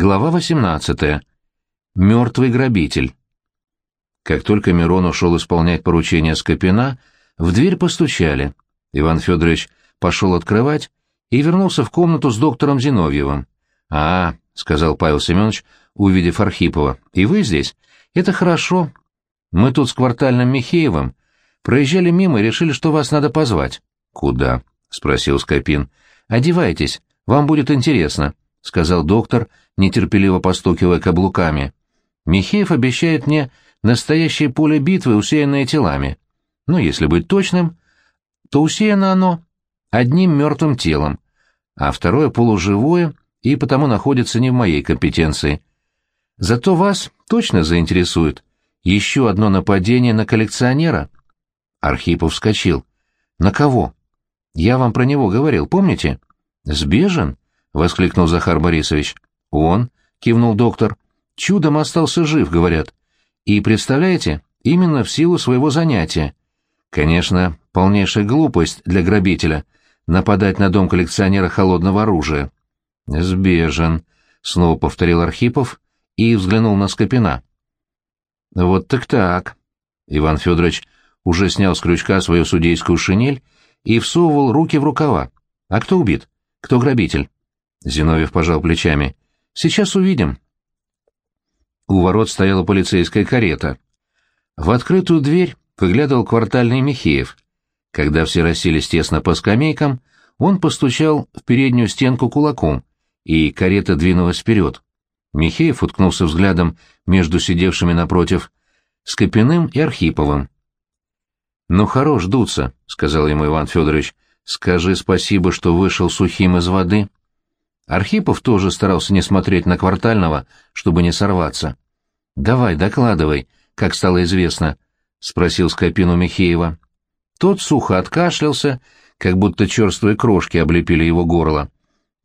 Глава 18. Мертвый грабитель. Как только Мирон ушел исполнять поручение Скопина, в дверь постучали. Иван Федорович пошел открывать и вернулся в комнату с доктором Зиновьевым. «А, — сказал Павел Семенович, увидев Архипова, — и вы здесь? Это хорошо. Мы тут с квартальным Михеевым проезжали мимо и решили, что вас надо позвать». «Куда?» — спросил Скопин. «Одевайтесь, вам будет интересно», — сказал доктор, нетерпеливо постукивая каблуками. «Михеев обещает мне настоящее поле битвы, усеянное телами. Но если быть точным, то усеяно оно одним мертвым телом, а второе полуживое и потому находится не в моей компетенции. Зато вас точно заинтересует еще одно нападение на коллекционера». Архипов вскочил. «На кого?» «Я вам про него говорил, помните?» «Сбежен?» — воскликнул Захар Борисович. «Он?» — кивнул доктор. «Чудом остался жив, говорят. И, представляете, именно в силу своего занятия. Конечно, полнейшая глупость для грабителя — нападать на дом коллекционера холодного оружия». «Сбежен», — снова повторил Архипов и взглянул на Скопина. «Вот так-так». Иван Федорович уже снял с крючка свою судейскую шинель и всовывал руки в рукава. «А кто убит? Кто грабитель?» Зиновьев пожал плечами. «Сейчас увидим». У ворот стояла полицейская карета. В открытую дверь выглядывал квартальный Михеев. Когда все расселись тесно по скамейкам, он постучал в переднюю стенку кулаком, и карета двинулась вперед. Михеев уткнулся взглядом между сидевшими напротив Скопиным и Архиповым. «Ну, хорош дуться», — сказал ему Иван Федорович. «Скажи спасибо, что вышел сухим из воды». Архипов тоже старался не смотреть на Квартального, чтобы не сорваться. «Давай, докладывай, как стало известно», — спросил Скопину Михеева. Тот сухо откашлялся, как будто черствые крошки облепили его горло.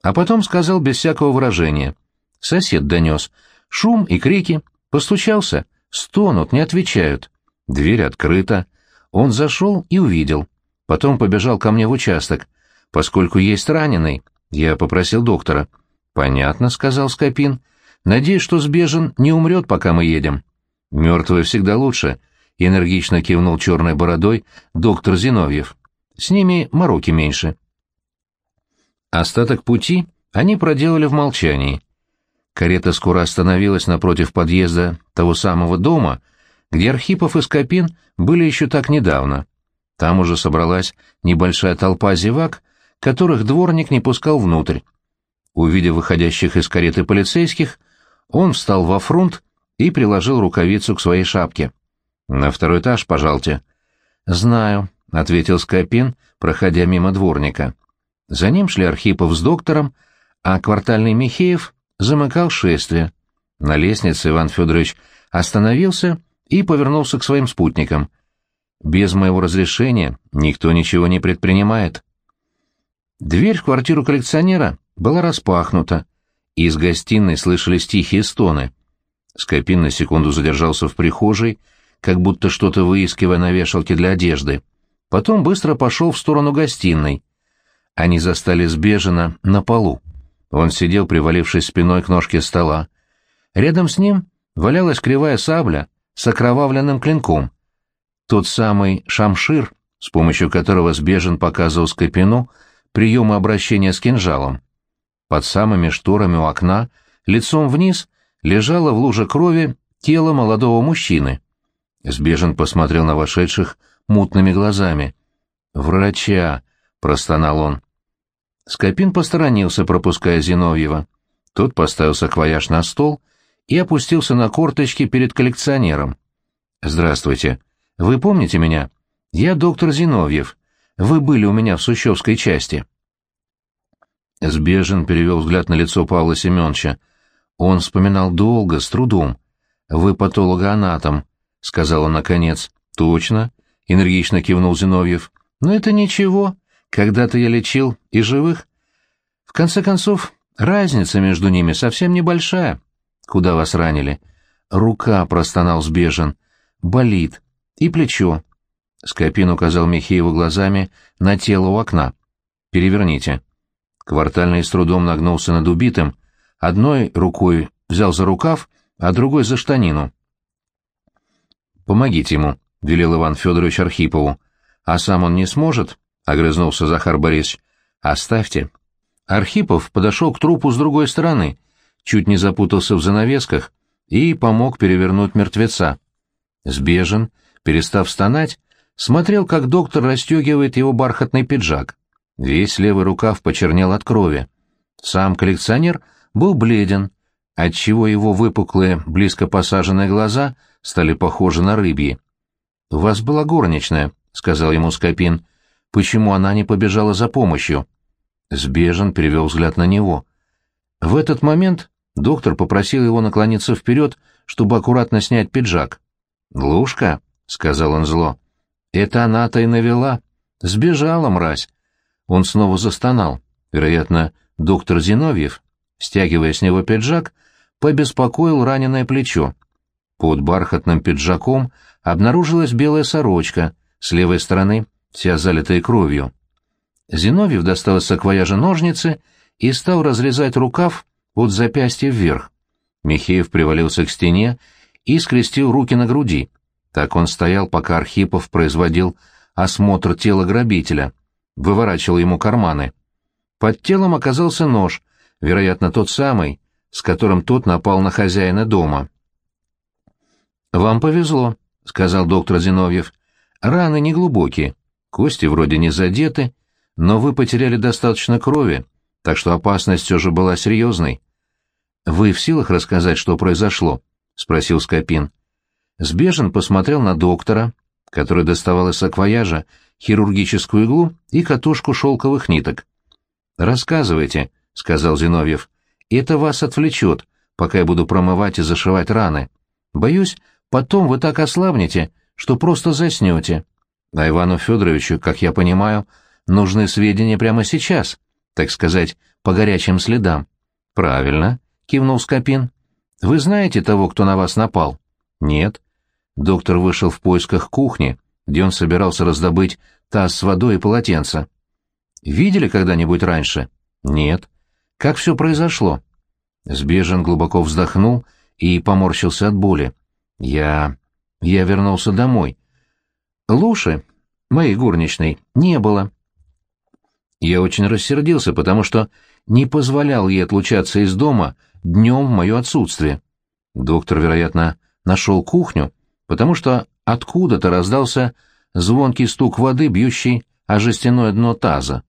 А потом сказал без всякого выражения. Сосед донес. Шум и крики. Постучался. Стонут, не отвечают. Дверь открыта. Он зашел и увидел. Потом побежал ко мне в участок. Поскольку есть раненый, я попросил доктора. «Понятно», — сказал Скопин. «Надеюсь, что сбежен не умрет, пока мы едем». «Мертвые всегда лучше», — энергично кивнул черной бородой доктор Зиновьев. «С ними мороки меньше». Остаток пути они проделали в молчании. Карета скоро остановилась напротив подъезда того самого дома, где Архипов и Скопин были еще так недавно. Там уже собралась небольшая толпа зевак, которых дворник не пускал внутрь. Увидев выходящих из кареты полицейских, он встал во фронт и приложил рукавицу к своей шапке. «На второй этаж, пожалуйте». «Знаю», — ответил Скопин, проходя мимо дворника. За ним шли Архипов с доктором, а квартальный Михеев замыкал шествие. На лестнице Иван Федорович остановился и повернулся к своим спутникам. «Без моего разрешения никто ничего не предпринимает». Дверь в квартиру коллекционера была распахнута, и из гостиной слышались тихие стоны. Скопин на секунду задержался в прихожей, как будто что-то выискивая на вешалке для одежды. Потом быстро пошел в сторону гостиной. Они застали Сбежина на полу. Он сидел, привалившись спиной к ножке стола. Рядом с ним валялась кривая сабля с окровавленным клинком. Тот самый шамшир, с помощью которого Сбежин показывал Скопину приемы обращения с кинжалом. Под самыми шторами у окна, лицом вниз, лежало в луже крови тело молодого мужчины. Сбежин посмотрел на вошедших мутными глазами. «Врача!» — простонал он. Скопин посторонился, пропуская Зиновьева. Тот поставил саквояж на стол и опустился на корточки перед коллекционером. «Здравствуйте. Вы помните меня? Я доктор Зиновьев. Вы были у меня в Сущевской части». Сбежин перевел взгляд на лицо Павла Семеновича. Он вспоминал долго, с трудом. «Вы патологоанатом», — сказал он наконец. «Точно», — энергично кивнул Зиновьев. «Но это ничего. Когда-то я лечил и живых. В конце концов, разница между ними совсем небольшая. Куда вас ранили? Рука, простонал сбежен. Болит. И плечо. Скопин указал Михееву глазами на тело у окна. Переверните. Квартальный с трудом нагнулся над убитым, одной рукой взял за рукав, а другой за штанину. «Помогите ему», — велел Иван Федорович Архипову. «А сам он не сможет?» — огрызнулся Захар Борисович. «Оставьте». Архипов подошел к трупу с другой стороны, чуть не запутался в занавесках и помог перевернуть мертвеца. Сбежен, перестав стонать, смотрел, как доктор расстегивает его бархатный пиджак. Весь левый рукав почернел от крови. Сам коллекционер был бледен, отчего его выпуклые, близко посаженные глаза стали похожи на рыбьи. «У вас была горничная», — сказал ему Скопин. «Почему она не побежала за помощью?» Сбежен перевел взгляд на него. В этот момент доктор попросил его наклониться вперед, чтобы аккуратно снять пиджак. «Лушка», — сказал он зло, — «это она-то и навела. Сбежала, мразь». Он снова застонал. Вероятно, доктор Зиновьев, стягивая с него пиджак, побеспокоил раненое плечо. Под бархатным пиджаком обнаружилась белая сорочка, с левой стороны вся залитая кровью. Зиновьев достал из саквояжа ножницы и стал разрезать рукав от запястья вверх. Михеев привалился к стене и скрестил руки на груди. Так он стоял, пока Архипов производил осмотр тела грабителя, выворачивал ему карманы. Под телом оказался нож, вероятно, тот самый, с которым тот напал на хозяина дома. «Вам повезло», — сказал доктор Зиновьев. «Раны неглубокие, кости вроде не задеты, но вы потеряли достаточно крови, так что опасность все же была серьезной. Вы в силах рассказать, что произошло? — спросил Скопин. Сбежен посмотрел на доктора, который доставал из саквояжа хирургическую иглу и катушку шелковых ниток. «Рассказывайте», — сказал Зиновьев. «Это вас отвлечет, пока я буду промывать и зашивать раны. Боюсь, потом вы так ослабнете, что просто заснете. А Ивану Федоровичу, как я понимаю, нужны сведения прямо сейчас, так сказать, по горячим следам». «Правильно», — кивнул Скопин. «Вы знаете того, кто на вас напал?» «Нет». Доктор вышел в поисках кухни, где он собирался раздобыть таз с водой и полотенце. «Видели когда-нибудь раньше?» «Нет». «Как все произошло?» Сбежен глубоко вздохнул и поморщился от боли. «Я... я вернулся домой. Луши, моей горничной, не было. Я очень рассердился, потому что не позволял ей отлучаться из дома днем в мое отсутствие. Доктор, вероятно, нашел кухню, потому что откуда-то раздался звонкий стук воды, бьющий о жестяное дно таза.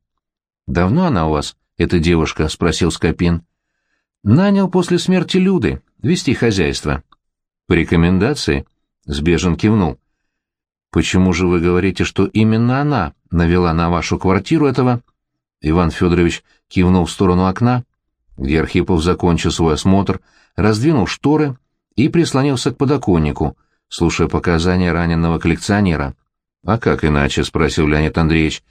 «Давно она у вас, эта девушка?» — спросил Скопин. «Нанял после смерти Люды вести хозяйство». «По рекомендации?» — Сбежен кивнул. «Почему же вы говорите, что именно она навела на вашу квартиру этого Иван Федорович кивнул в сторону окна, где Архипов закончил свой осмотр, раздвинул шторы и прислонился к подоконнику, слушая показания раненого коллекционера. «А как иначе?» — спросил Леонид Андреевич.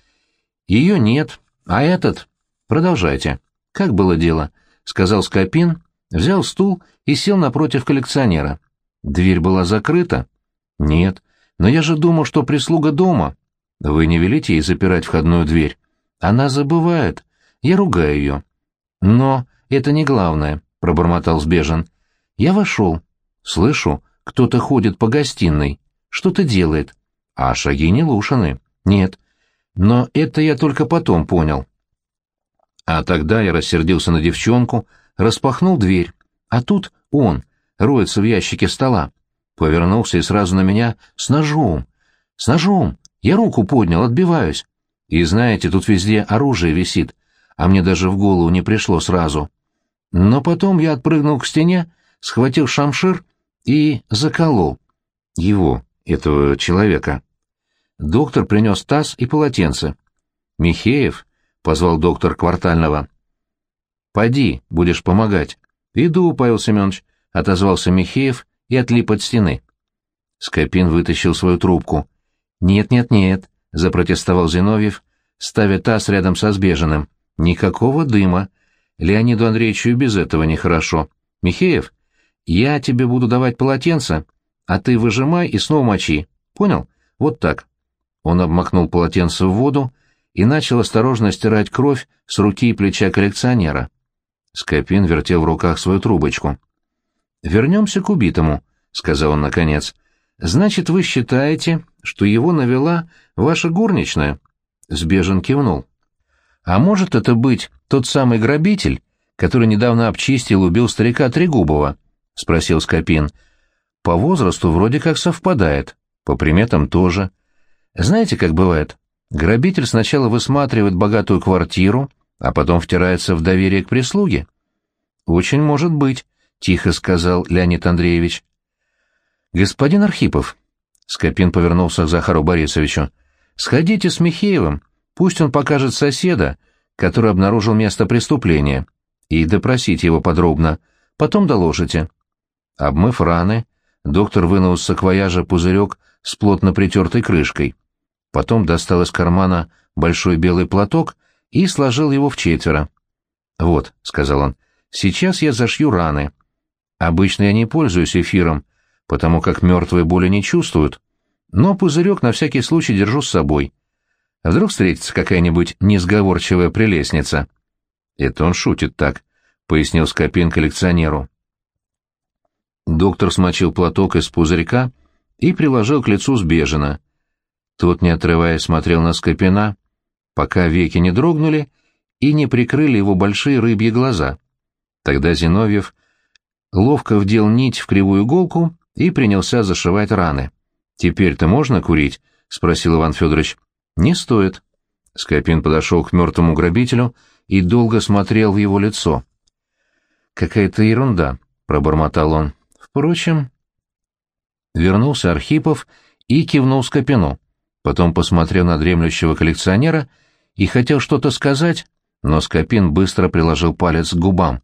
«Ее нет, а этот...» «Продолжайте. Как было дело?» — сказал Скопин, взял стул и сел напротив коллекционера. «Дверь была закрыта?» «Нет. Но я же думал, что прислуга дома. Вы не велите ей запирать входную дверь?» Она забывает. Я ругаю ее. Но это не главное, — пробормотал Сбежен. Я вошел. Слышу, кто-то ходит по гостиной. Что-то делает. А шаги не лушаны. Нет. Но это я только потом понял. А тогда я рассердился на девчонку, распахнул дверь. А тут он, роется в ящике стола. Повернулся и сразу на меня с ножом. С ножом. Я руку поднял, отбиваюсь. И знаете, тут везде оружие висит, а мне даже в голову не пришло сразу. Но потом я отпрыгнул к стене, схватил шамшир и заколол. Его, этого человека. Доктор принес таз и полотенце. «Михеев?» — позвал доктор Квартального. «Поди, будешь помогать». «Иду, Павел Семенович», — отозвался Михеев и отлип от стены. Скопин вытащил свою трубку. «Нет-нет-нет, — запротестовал Зиновьев, ставя таз рядом со сбеженным. «Никакого дыма. Леониду Андреевичу и без этого нехорошо. Михеев, я тебе буду давать полотенце, а ты выжимай и снова мочи. Понял? Вот так». Он обмакнул полотенце в воду и начал осторожно стирать кровь с руки и плеча коллекционера. Скопин вертел в руках свою трубочку. «Вернемся к убитому», — сказал он наконец. «Значит, вы считаете, что его навела ваша горничная?» Сбежен кивнул. «А может это быть тот самый грабитель, который недавно обчистил и убил старика Трегубова?» — спросил Скопин. «По возрасту вроде как совпадает, по приметам тоже. Знаете, как бывает? Грабитель сначала высматривает богатую квартиру, а потом втирается в доверие к прислуге». «Очень может быть», — тихо сказал Леонид Андреевич. «Господин Архипов», — Скопин повернулся к Захару Борисовичу, — «сходите с Михеевым, пусть он покажет соседа, который обнаружил место преступления, и допросите его подробно, потом доложите». Обмыв раны, доктор вынул из саквояжа пузырек с плотно притертой крышкой. Потом достал из кармана большой белый платок и сложил его в четверо. «Вот», — сказал он, — «сейчас я зашью раны. Обычно я не пользуюсь эфиром, потому как мертвые боли не чувствуют, но пузырек на всякий случай держу с собой. Вдруг встретится какая-нибудь несговорчивая прелестница?» «Это он шутит так», — пояснил Скопин коллекционеру. Доктор смочил платок из пузырька и приложил к лицу Сбежина. Тот, не отрываясь, смотрел на Скопина, пока веки не дрогнули и не прикрыли его большие рыбьи глаза. Тогда Зиновьев ловко вдел нить в кривую иголку и принялся зашивать раны. «Теперь-то можно курить?» — спросил Иван Федорович. «Не стоит». Скопин подошел к мертвому грабителю и долго смотрел в его лицо. «Какая-то ерунда», — пробормотал он. Впрочем, вернулся Архипов и кивнул Скопину. Потом посмотрел на дремлющего коллекционера и хотел что-то сказать, но Скопин быстро приложил палец к губам.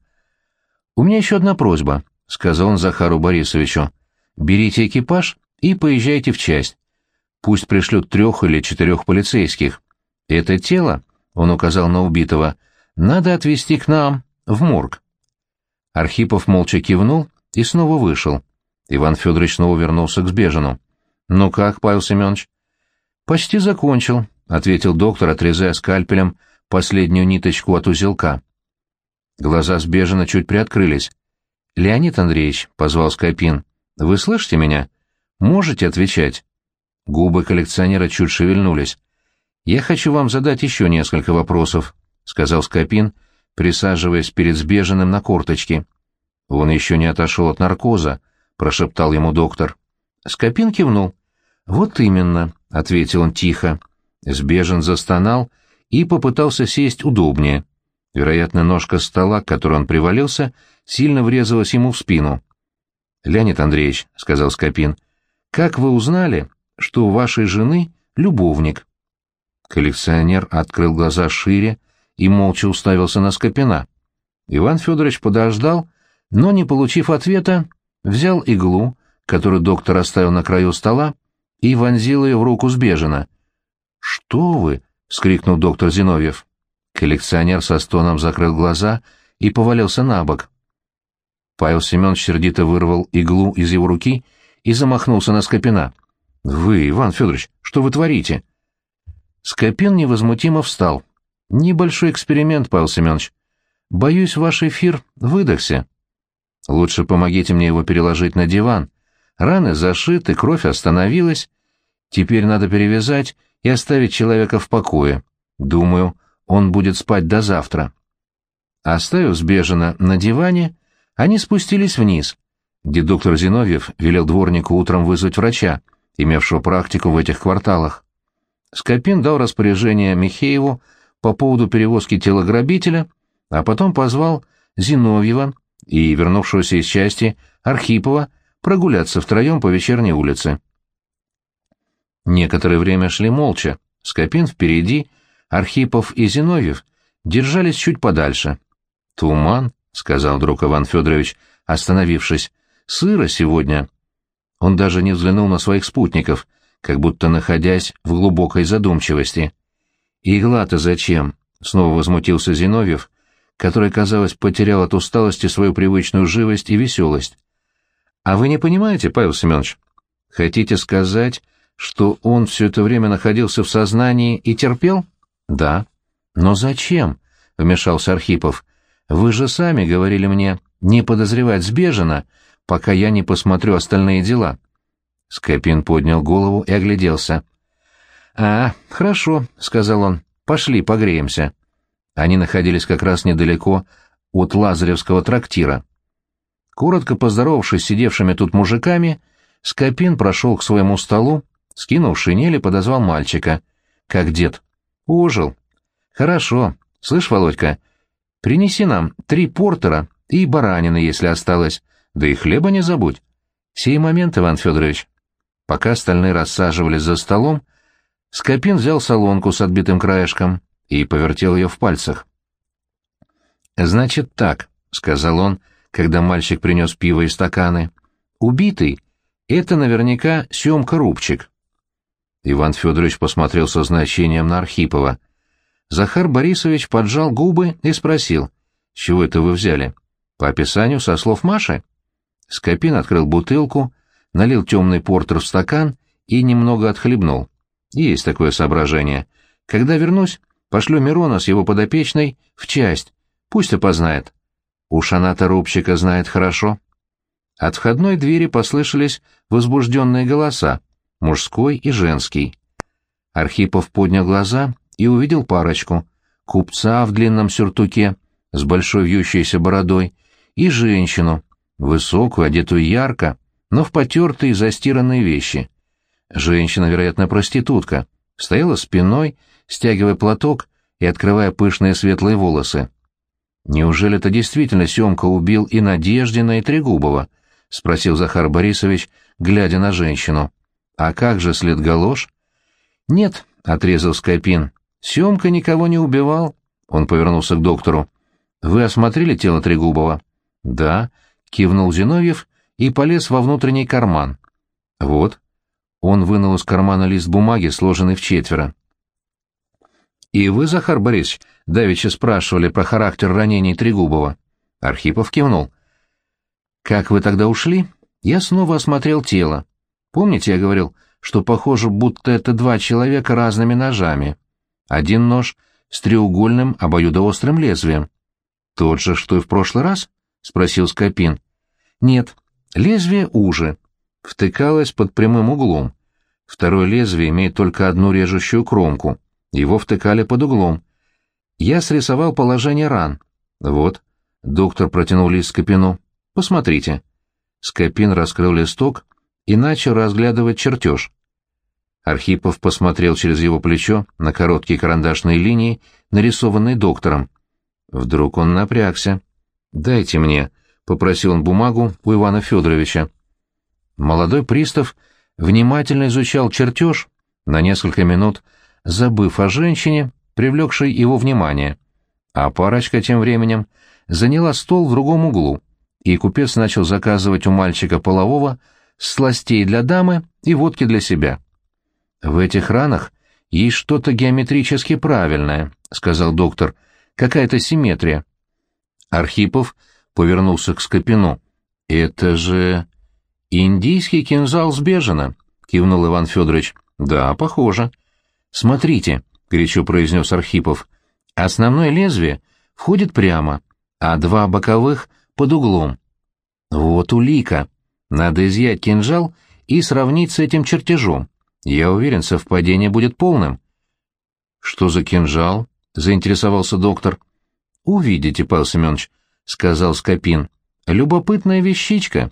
«У меня еще одна просьба», — сказал он Захару Борисовичу. «Берите экипаж и поезжайте в часть. Пусть пришлют трех или четырех полицейских. Это тело, — он указал на убитого, — надо отвезти к нам, в морг». Архипов молча кивнул и снова вышел. Иван Федорович снова вернулся к Сбежину. «Ну как, Павел Семенович?» «Почти закончил», — ответил доктор, отрезая скальпелем последнюю ниточку от узелка. Глаза Сбежина чуть приоткрылись. «Леонид Андреевич», — позвал Скопин, — «вы слышите меня? Можете отвечать?» Губы коллекционера чуть шевельнулись. «Я хочу вам задать еще несколько вопросов», — сказал Скопин, присаживаясь перед Сбежиным на корточки. «Он еще не отошел от наркоза», — прошептал ему доктор. Скопин кивнул. «Вот именно», — ответил он тихо. Сбежен застонал и попытался сесть удобнее. Вероятно, ножка стола, к которой он привалился, сильно врезалась ему в спину. «Леонид Андреевич», — сказал Скопин, — «как вы узнали, что у вашей жены любовник?» Коллекционер открыл глаза шире и молча уставился на Скопина. Иван Федорович подождал, но, не получив ответа, взял иглу, которую доктор оставил на краю стола, и вонзил ее в руку Сбежина. «Что вы?» — вскрикнул доктор Зиновьев. Коллекционер со стоном закрыл глаза и повалился на бок. Павел Семенович сердито вырвал иглу из его руки и замахнулся на Скопина. «Вы, Иван Федорович, что вы творите?» Скопин невозмутимо встал. «Небольшой эксперимент, Павел Семенович. Боюсь, ваш эфир выдохся. Лучше помогите мне его переложить на диван. Раны зашиты, кровь остановилась. Теперь надо перевязать и оставить человека в покое. Думаю, он будет спать до завтра. Оставив Сбежина на диване, они спустились вниз, где доктор Зиновьев велел дворнику утром вызвать врача, имевшего практику в этих кварталах. Скопин дал распоряжение Михееву по поводу перевозки тела грабителя, а потом позвал Зиновьева и вернувшегося из части Архипова прогуляться втроем по вечерней улице. Некоторое время шли молча, Скопин впереди, Архипов и Зиновьев держались чуть подальше. «Туман», — сказал друг Иван Федорович, остановившись, — «сыро сегодня». Он даже не взглянул на своих спутников, как будто находясь в глубокой задумчивости. «Игла-то зачем?» — снова возмутился Зиновьев, который, казалось, потерял от усталости свою привычную живость и веселость. «А вы не понимаете, Павел Семенович? Хотите сказать, что он все это время находился в сознании и терпел?» «Да». «Но зачем?» — вмешался Архипов. Вы же сами говорили мне не подозревать Сбежина, пока я не посмотрю остальные дела. Скопин поднял голову и огляделся. «А, хорошо», — сказал он, — «пошли погреемся». Они находились как раз недалеко от Лазаревского трактира. Коротко поздоровавшись с сидевшими тут мужиками, Скопин прошел к своему столу, скинул шинель и подозвал мальчика. «Как дед?» «Ужил». «Хорошо. Слышь, Володька, принеси нам три портера и баранины, если осталось, да и хлеба не забудь». «Сей момент, Иван Федорович». Пока остальные рассаживались за столом, Скопин взял солонку с отбитым краешком и повертел ее в пальцах. «Значит так», — сказал он, когда мальчик принес пиво и стаканы. «Убитый — это наверняка Семка Рубчик». Иван Федорович посмотрел со значением на Архипова. Захар Борисович поджал губы и спросил, «С чего это вы взяли? По описанию со слов Маши?» Скопин открыл бутылку, налил темный портер в стакан и немного отхлебнул. Есть такое соображение. Когда вернусь, пошлю Мирона с его подопечной в часть, пусть опознает. Уж она-то рубщика знает хорошо. От входной двери послышались возбужденные голоса, мужской и женский. Архипов поднял глаза и увидел парочку, купца в длинном сюртуке с большой вьющейся бородой и женщину, высокую, одетую ярко, но в потертые застиранные вещи. Женщина, вероятно, проститутка, стояла спиной, стягивая платок и открывая пышные светлые волосы. «Неужели это действительно Семка убил и Надеждина, и Трегубова?» — спросил Захар Борисович, глядя на женщину. «А как же след галош?» «Нет», — отрезал Скайпин. «Семка никого не убивал». Он повернулся к доктору. «Вы осмотрели тело Трегубова?» «Да», — кивнул Зиновьев и полез во внутренний карман. «Вот». Он вынул из кармана лист бумаги, сложенный в четверо. «И вы, Захар Борисович, давеча спрашивали про характер ранений Трегубова?» Архипов кивнул. «Как вы тогда ушли?» «Я снова осмотрел тело. Помните, я говорил, что похоже, будто это два человека разными ножами. Один нож с треугольным обоюдоострым лезвием. Тот же, что и в прошлый раз?» — спросил Скопин. «Нет, Лезвие уже. Втыкалось под прямым углом. Второе лезвие имеет только одну режущую кромку. Его втыкали под углом. Я срисовал положение ран. Вот. Доктор протянул лист Скопину. Посмотрите. Скопин раскрыл листок и начал разглядывать чертеж. Архипов посмотрел через его плечо на короткие карандашные линии, нарисованные доктором. Вдруг он напрягся. «Дайте мне», попросил он бумагу у Ивана Федоровича. Молодой пристав внимательно изучал чертеж, на несколько минут забыв о женщине, привлекшей его внимание. А парочка тем временем заняла стол в другом углу, и купец начал заказывать у мальчика полового сластей для дамы и водки для себя. «В этих ранах есть что-то геометрически правильное», — сказал доктор, — «какая-то симметрия». Архипов повернулся к Скопину. «Это же...» «Индийский кинжал сбежано», — кивнул Иван Федорович. «Да, похоже». «Смотрите», — горячо произнес Архипов, — «основное лезвие входит прямо, а два боковых — под углом». «Вот улика. Надо изъять кинжал и сравнить с этим чертежом. Я уверен, совпадение будет полным». «Что за кинжал?» — заинтересовался доктор. «Увидите, Павел Семенович сказал Скопин. «Любопытная вещичка.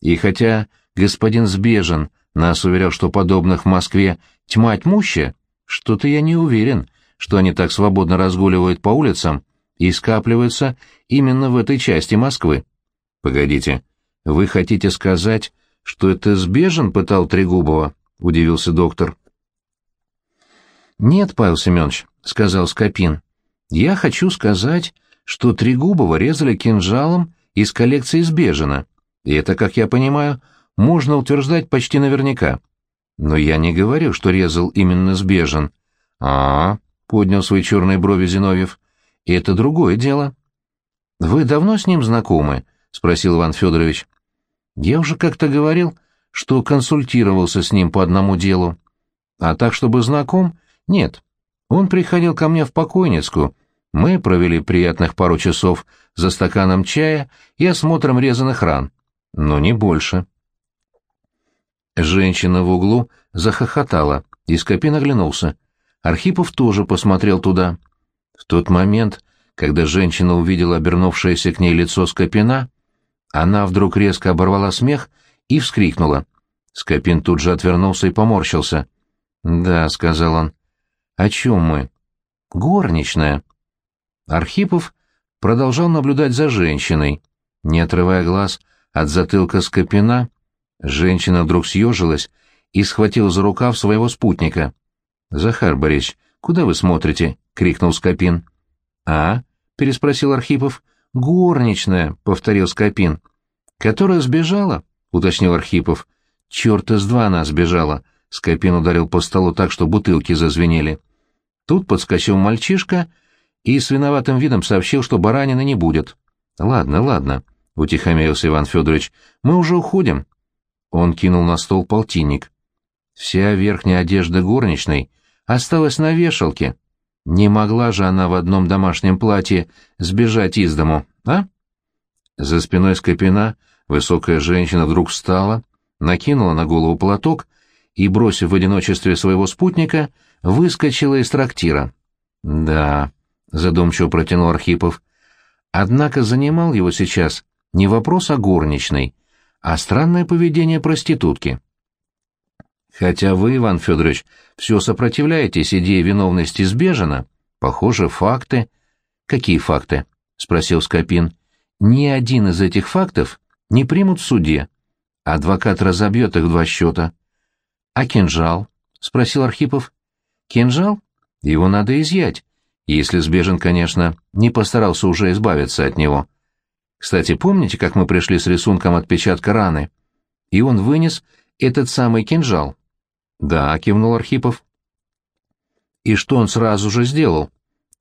И хотя господин Сбежен нас уверял, что подобных в Москве тьма тьмущая, что-то я не уверен, что они так свободно разгуливают по улицам и скапливаются именно в этой части Москвы. Погодите, вы хотите сказать, что это Сбежен пытал Трегубова?» — удивился доктор. «Нет, Павел Семенович», — сказал Скопин, — «я хочу сказать, что Трегубова резали кинжалом из коллекции Сбежина, и это, как я понимаю, можно утверждать почти наверняка. Но я не говорю, что резал именно Сбежин. А, -а, -а поднял свои черные брови Зиновьев. Это другое дело. Вы давно с ним знакомы? спросил Иван Федорович. Я уже как-то говорил, что консультировался с ним по одному делу. А так, чтобы знаком? Нет. Он приходил ко мне в покойницкую Мы провели приятных пару часов за стаканом чая и осмотром резаных ран, но не больше. Женщина в углу захохотала, и Скопин оглянулся. Архипов тоже посмотрел туда. В тот момент, когда женщина увидела обернувшееся к ней лицо Скопина, она вдруг резко оборвала смех и вскрикнула. Скопин тут же отвернулся и поморщился. «Да», — сказал он. «О чем мы?» «Горничная». Архипов продолжал наблюдать за женщиной. Не отрывая глаз от затылка Скопина, женщина вдруг съежилась и схватила за рукав своего спутника. «Захар Борисович, куда вы смотрите?» — крикнул Скопин. «А?» — переспросил Архипов. «Горничная», — повторил Скопин. «Которая сбежала?» — уточнил Архипов. «Черт из два она сбежала!» — Скопин ударил по столу так, что бутылки зазвенели. Тут подскочил мальчишка и с виноватым видом сообщил, что баранины не будет. «Ладно, ладно», — утихомирился Иван Федорович, — «мы уже уходим». Он кинул на стол полтинник. Вся верхняя одежда горничной осталась на вешалке. Не могла же она в одном домашнем платье сбежать из дому, а? За спиной Скопина высокая женщина вдруг встала, накинула на голову платок и, бросив в одиночестве своего спутника, выскочила из трактира. «Да», — задумчиво протянул Архипов. Однако занимал его сейчас не вопрос о горничной, а странное поведение проститутки. Хотя вы, Иван Федорович, все сопротивляетесь идее виновности сбежана, похоже, факты... Какие факты? — спросил Скопин. Ни один из этих фактов не примут в суде. Адвокат разобьет их два счета. А кинжал? — спросил Архипов. Кинжал? Его надо изъять, если Сбежин, конечно, не постарался уже избавиться от него. Кстати, помните, как мы пришли с рисунком отпечатка раны? И он вынес этот самый кинжал. Да, кивнул Архипов. И что он сразу же сделал?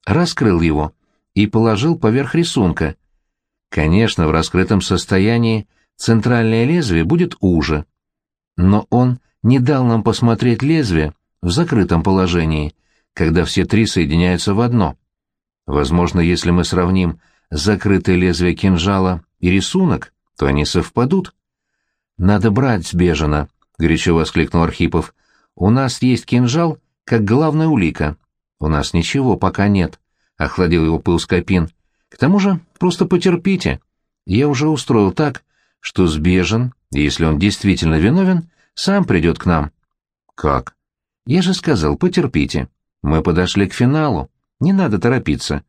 Раскрыл его и положил поверх рисунка. Конечно, в раскрытом состоянии центральное лезвие будет уже. Но он не дал нам посмотреть лезвие в закрытом положении, когда все три соединяются в одно. Возможно, если мы сравним закрытое лезвие кинжала и рисунок, то они совпадут. «Надо брать сбежано», — горячо воскликнул Архипов. У нас есть кинжал, как главная улика. У нас ничего пока нет, — охладил его пыл Скопин. К тому же просто потерпите. Я уже устроил так, что сбежен, если он действительно виновен, сам придет к нам. Как? Я же сказал, потерпите. Мы подошли к финалу. Не надо торопиться.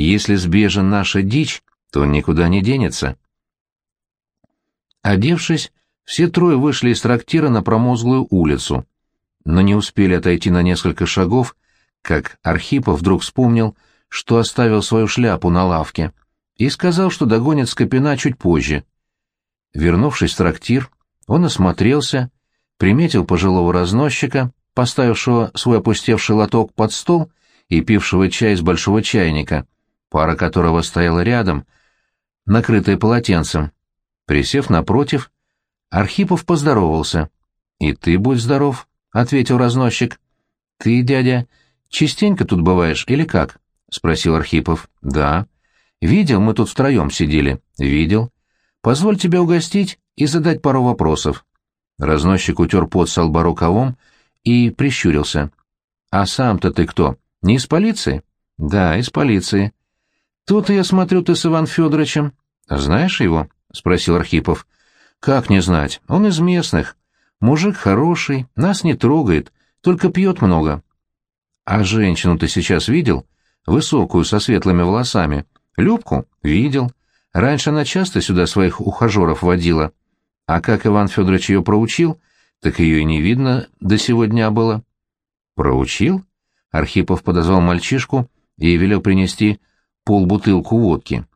Если сбежен наша дичь, то он никуда не денется. Одевшись, все трое вышли из трактира на промозглую улицу но не успели отойти на несколько шагов, как Архипов вдруг вспомнил, что оставил свою шляпу на лавке, и сказал, что догонит Скопина чуть позже. Вернувшись в трактир, он осмотрелся, приметил пожилого разносчика, поставившего свой опустевший лоток под стол и пившего чай из большого чайника, пара которого стояла рядом, накрытая полотенцем. Присев напротив, Архипов поздоровался. «И ты будь здоров», — ответил разносчик. — Ты, дядя, частенько тут бываешь или как? — спросил Архипов. — Да. — Видел, мы тут втроем сидели. — Видел. — Позволь тебя угостить и задать пару вопросов. Разносчик утер пот со лба рукавом и прищурился. — А сам-то ты кто? Не из полиции? — Да, из полиции. — Тут я смотрю, ты с Иван Федоровичем. — Знаешь его? — спросил Архипов. — Как не знать? Он из местных. Мужик хороший, нас не трогает, только пьет много. А женщину ты сейчас видел? Высокую, со светлыми волосами. Любку? Видел. Раньше она часто сюда своих ухажеров водила. А как Иван Федорович ее проучил, так ее и не видно до сегодня было. Проучил? Архипов подозвал мальчишку и велел принести полбутылку водки.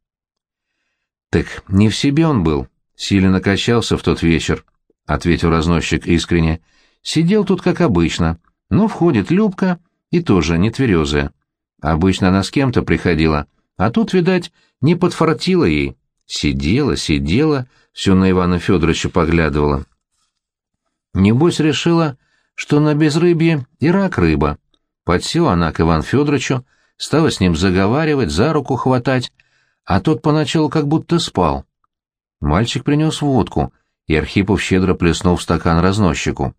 Так не в себе он был, сильно накачался в тот вечер, — ответил разносчик искренне. «Сидел тут, как обычно. Но входит Любка, и тоже не тверезая. Обычно она с кем-то приходила, а тут, видать, не подфартила ей. Сидела, сидела, все на Ивана Федоровича поглядывала. Небось решила, что на безрыбье и рак рыба. Подсела она к Ивану Федоровичу, стала с ним заговаривать, за руку хватать, а тот поначалу как будто спал. Мальчик принес водку, и Архипов щедро плеснул в стакан разносчику.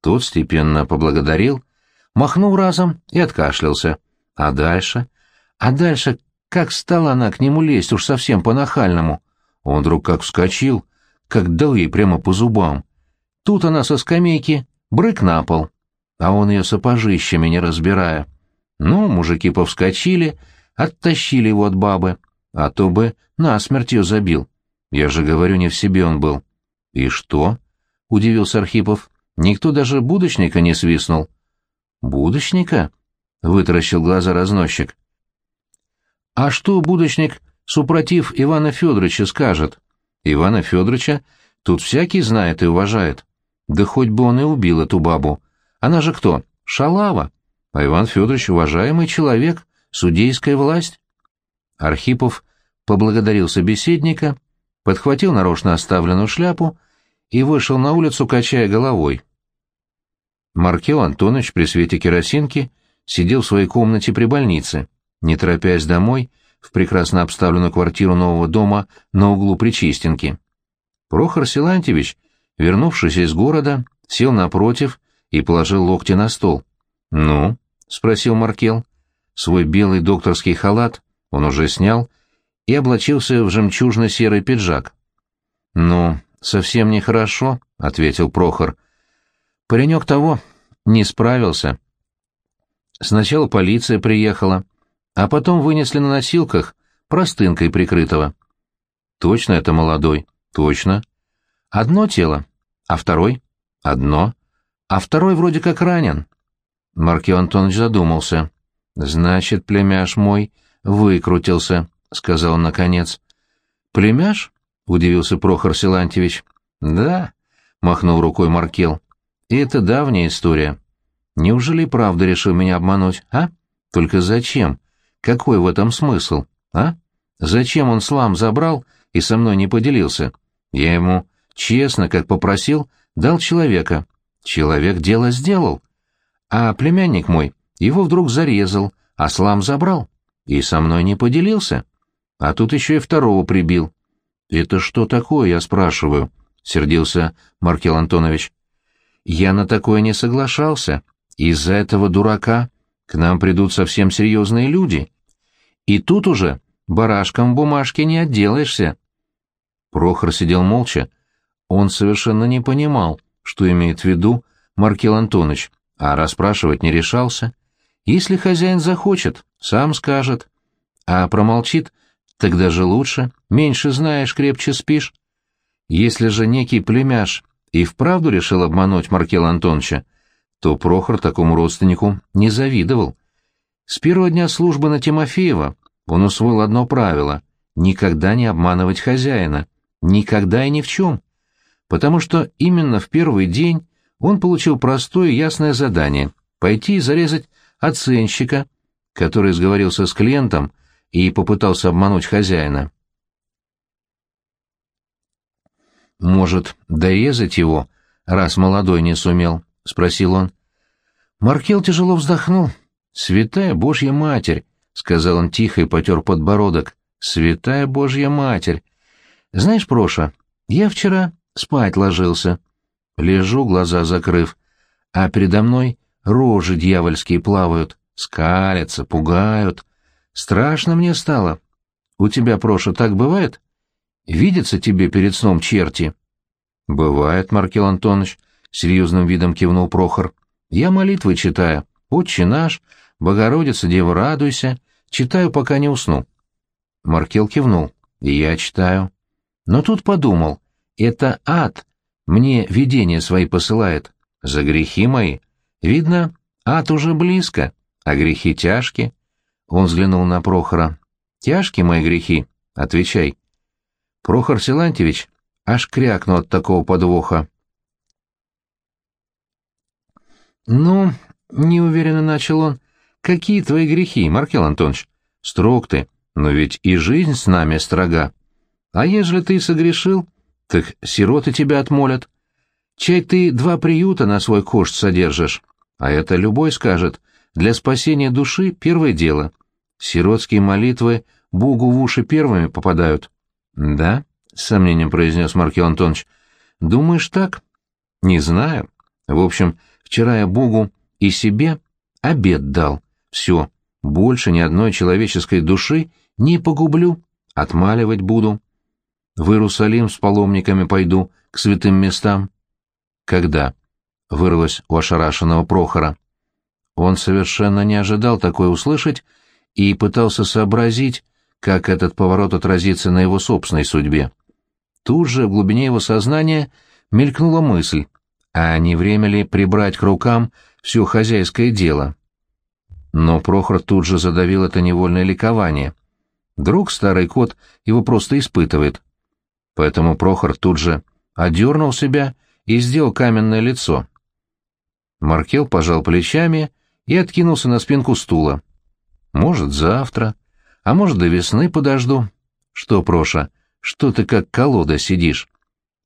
Тот степенно поблагодарил, махнул разом и откашлялся. А дальше? А дальше, как стала она к нему лезть уж совсем по-нахальному. Он вдруг как вскочил, как дал ей прямо по зубам. Тут она со скамейки брык на пол, а он ее сапожищами не разбирая. Ну, мужики повскочили, оттащили его от бабы, а то бы насмерть ее забил. Я же говорю, не в себе он был. — И что? — удивился Архипов. — Никто даже будочника не свистнул. — Будочника? — вытаращил глаза разносчик. — А что будочник, супротив Ивана Федоровича, скажет? Ивана Федоровича тут всякий знает и уважает. Да хоть бы он и убил эту бабу. Она же кто? Шалава. А Иван Федорович уважаемый человек, судейская власть. Архипов поблагодарил собеседника, подхватил нарочно оставленную шляпу и вышел на улицу, качая головой. Маркел Антонович при свете керосинки сидел в своей комнате при больнице, не торопясь домой, в прекрасно обставленную квартиру нового дома на углу Причистенки. Прохор Силантьевич, вернувшись из города, сел напротив и положил локти на стол. «Ну?» — спросил Маркел. Свой белый докторский халат он уже снял и облачился в жемчужно-серый пиджак. «Ну, совсем нехорошо», — ответил Прохор. «Паренек того не справился. Сначала полиция приехала, а потом вынесли на носилках простынкой прикрытого». «Точно это молодой?» «Точно». «Одно тело, а второй?» «Одно. А второй вроде как ранен». Маркио Антонович задумался. «Значит, племяш мой выкрутился», — сказал он наконец. «Племяш?» — удивился Прохор Силантьевич. «Да», — махнул рукой Маркел. «И это давняя история. Неужели правда решил меня обмануть, а? Только зачем? Какой в этом смысл, а? Зачем он слам забрал и со мной не поделился? Я ему, честно, как попросил, дал человека. Человек дело сделал. А племянник мой его вдруг зарезал, а слам забрал. И со мной не поделился. А тут еще и второго прибил. «Это что такое, я спрашиваю?» — сердился Маркел Антонович. «Я на такое не соглашался. Из-за этого дурака к нам придут совсем серьезные люди. И тут уже барашком бумажки не отделаешься». Прохор сидел молча. Он совершенно не понимал, что имеет в виду Маркел Антонович а расспрашивать не решался. Если хозяин захочет, сам скажет. А промолчит, тогда же лучше, меньше знаешь, крепче спишь. Если же некий племяш и вправду решил обмануть Маркела Антоновича, то Прохор такому родственнику не завидовал. С первого дня службы на Тимофеева он усвоил одно правило — никогда не обманывать хозяина, никогда и ни в чем, потому что именно в первый день он получил простое и ясное задание — пойти и зарезать оценщика, который сговорился с клиентом и попытался обмануть хозяина. «Может, дорезать его, раз молодой не сумел?» — спросил он. Маркел тяжело вздохнул. «Святая Божья Матерь!» — сказал он тихо и потер подбородок. «Святая Божья Матерь! Знаешь, Проша, я вчера спать ложился. Лежу, глаза закрыв, а передо мной рожи дьявольские плавают, скалятся, пугают. Страшно мне стало. У тебя, Проша, так бывает? Видятся тебе перед сном черти? — Бывает, Маркел Антонович, — серьезным видом кивнул Прохор. — Я молитвы читаю. Отче наш, Богородица, Дева, радуйся. Читаю, пока не усну. Маркел кивнул. — я читаю. Но тут подумал. Это ад, мне видение свои посылает. За грехи мои. Видно, ад уже близко, а грехи тяжкие. Он взглянул на Прохора. «Тяжкие мои грехи?» «Отвечай». Прохор Силантьевич аж крякнул от такого подвоха. «Ну, неуверенно начал он. Какие твои грехи, Маркел Антонович? Строг ты, но ведь и жизнь с нами строга. А ежели ты согрешил, так сироты тебя отмолят. Чай ты два приюта на свой кошт содержишь. А это любой скажет. Для спасения души первое дело. Сиротские молитвы Богу в уши первыми попадают. Да? — с сомнением произнес Маркел Антонович. Думаешь так? Не знаю. В общем, вчера я Богу и себе обед дал. Все, больше ни одной человеческой души не погублю, отмаливать буду. В Иерусалим с паломниками пойду, к святым местам. Когда? — вырвалось у ошарашенного Прохора. Он совершенно не ожидал такое услышать и пытался сообразить, как этот поворот отразится на его собственной судьбе. Тут же в глубине его сознания мелькнула мысль, а не время ли прибрать к рукам все хозяйское дело? Но Прохор тут же задавил это невольное ликование. Друг старый кот его просто испытывает. Поэтому Прохор тут же одернул себя и сделал каменное лицо. Маркел пожал плечами и откинулся на спинку стула. «Может, завтра, а может, до весны подожду. Что, Проша, что ты как колода сидишь?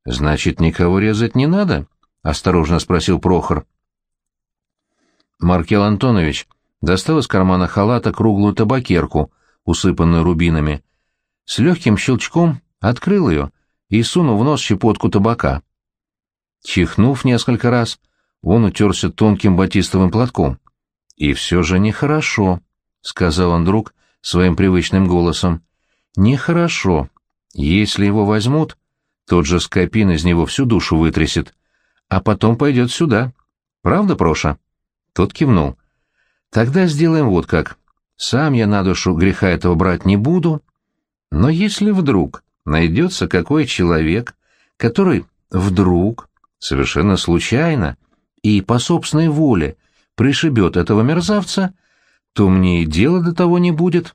Значит, никого резать не надо? Осторожно спросил Прохор. Маркел Антонович достал из кармана халата круглую табакерку, усыпанную рубинами. С легким щелчком открыл ее и сунул в нос щепотку табака. Чихнув несколько раз, он утерся тонким батистовым платком. «И все же нехорошо», — сказал он друг своим привычным голосом. «Нехорошо. Если его возьмут, тот же Скопин из него всю душу вытрясет, а потом пойдет сюда. Правда, Проша?» Тот кивнул. «Тогда сделаем вот как. Сам я на душу греха этого брать не буду, но если вдруг найдется какой человек, который вдруг, совершенно случайно и по собственной воле пришибет этого мерзавца, то мне и дела до того не будет,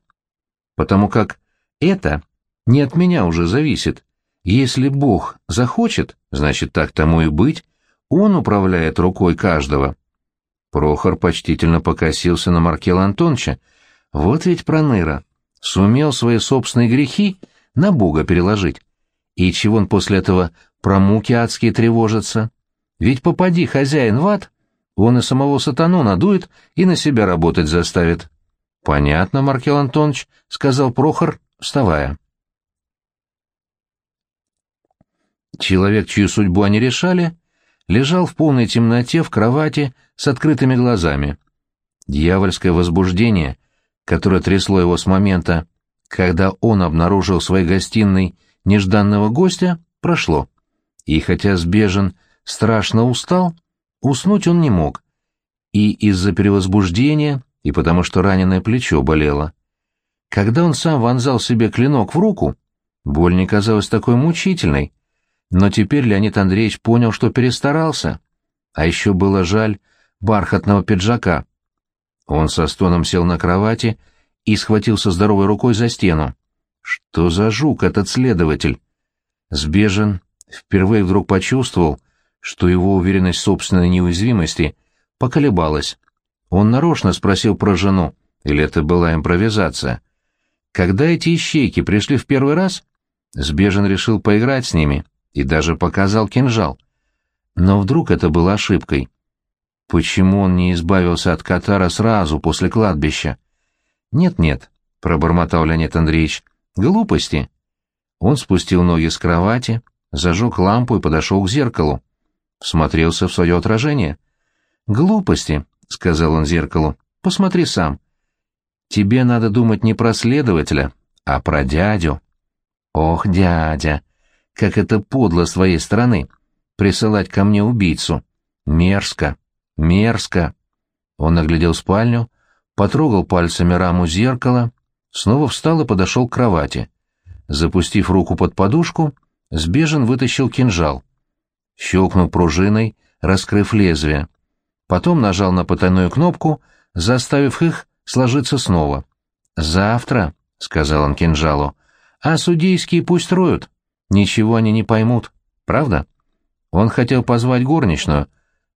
потому как это не от меня уже зависит. Если Бог захочет, значит, так тому и быть, он управляет рукой каждого. Прохор почтительно покосился на Маркела Антоновича. Вот ведь проныра. Сумел свои собственные грехи на Бога переложить. И чего он после этого про муки адские тревожится? Ведь попади хозяин в ад, он и самого сатану надует и на себя работать заставит. — Понятно, Маркел Антонович, — сказал Прохор, вставая. Человек, чью судьбу они решали, лежал в полной темноте в кровати с открытыми глазами. Дьявольское возбуждение, которое трясло его с момента, когда он обнаружил в своей гостиной нежданного гостя, прошло. И хотя сбежен страшно устал, уснуть он не мог. И из-за перевозбуждения, и потому что раненое плечо болело. Когда он сам вонзал себе клинок в руку, боль не казалась такой мучительной, но теперь Леонид Андреевич понял, что перестарался. А еще было жаль бархатного пиджака. Он со стоном сел на кровати и схватился здоровой рукой за стену. Что за жук этот следователь? Сбежен впервые вдруг почувствовал, что его уверенность в собственной неуязвимости поколебалась. Он нарочно спросил про жену, или это была импровизация. Когда эти ищейки пришли в первый раз, Сбежен решил поиграть с ними — и даже показал кинжал. Но вдруг это было ошибкой. Почему он не избавился от Катара сразу после кладбища? «Нет-нет», — пробормотал Леонид Андреевич, — «глупости». Он спустил ноги с кровати, зажег лампу и подошел к зеркалу. Всмотрелся в свое отражение. «Глупости», — сказал он зеркалу, — «посмотри сам. Тебе надо думать не про следователя, а про дядю». «Ох, дядя!» Как это подло с твоей стороны — присылать ко мне убийцу. Мерзко, мерзко. Он оглядел спальню, потрогал пальцами раму зеркала, снова встал и подошел к кровати. Запустив руку под подушку, Сбежен вытащил кинжал. Щелкнул пружиной, раскрыв лезвие. Потом нажал на потайную кнопку, заставив их сложиться снова. «Завтра», — сказал он кинжалу, — «а судейские пусть роют. Ничего они не поймут, правда? Он хотел позвать горничную,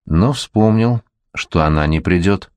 но вспомнил, что она не придет.